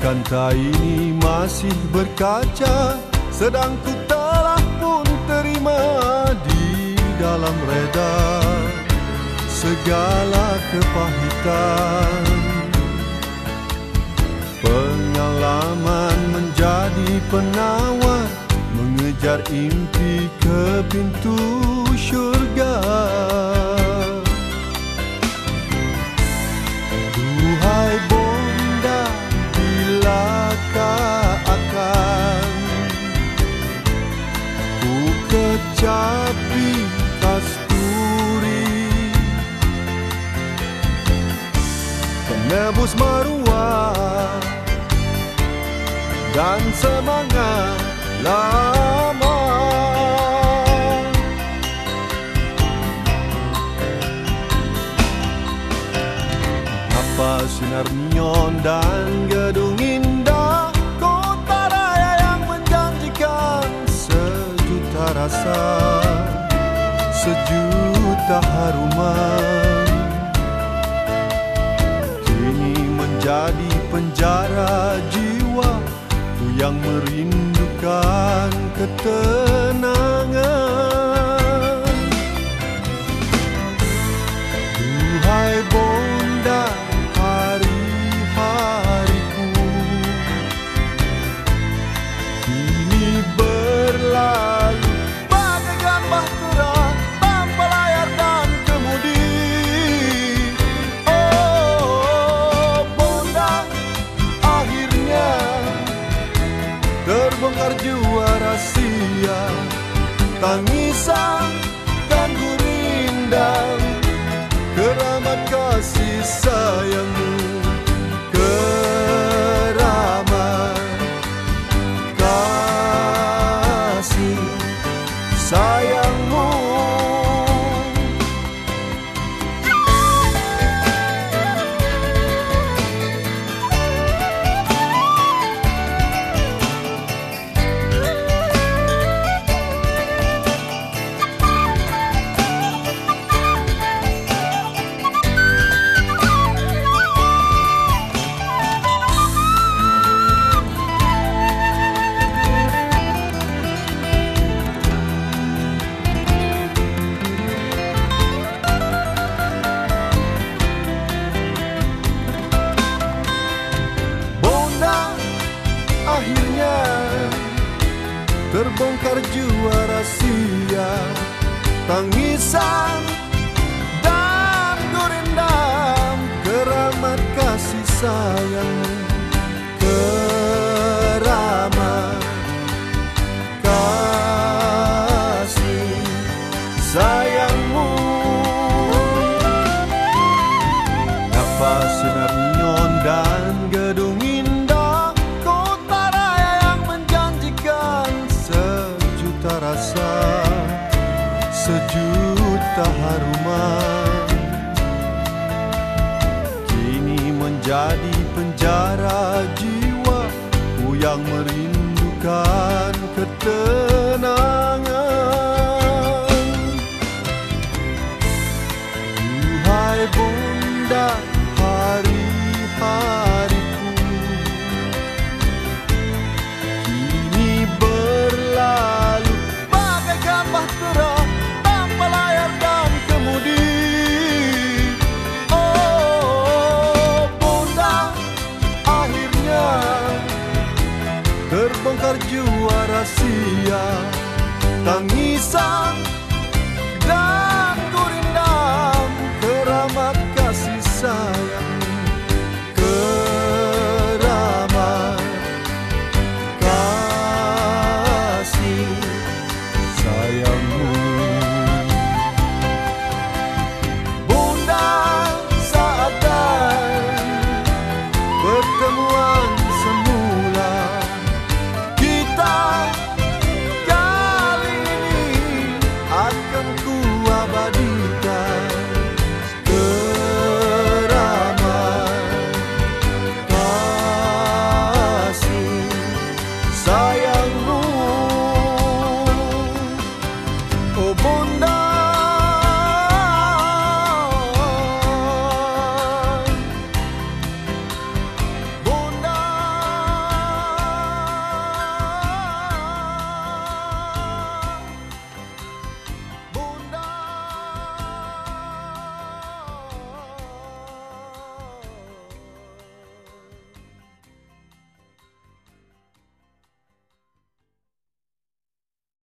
kanta ini masih berkaca Sedang ku telah pun terima di dalam reda Segala kepahitan. Pengalaman menjadi penawar Mengejar impi ke pintu syurga Dan semangat lama. Apa sinar neon dan gedung indah Kota raya yang menjanjikan sejuta rasa Sejuta haruman ketenangan. Duhai bonda hari-hariku Kini berlalu. Bagaikan bahtera Tanpa layar dan kemudi. Oh bonda akhirnya Terbongkar rahasia Tangisan dan gurindam Keramat kasih terbongkar jua rahasia Tangisan dan gurindam keramat kasih sayangmu rasa Sejuta haruman Kini menjadi penjara jiwa Ku yang merindukan Terbongkar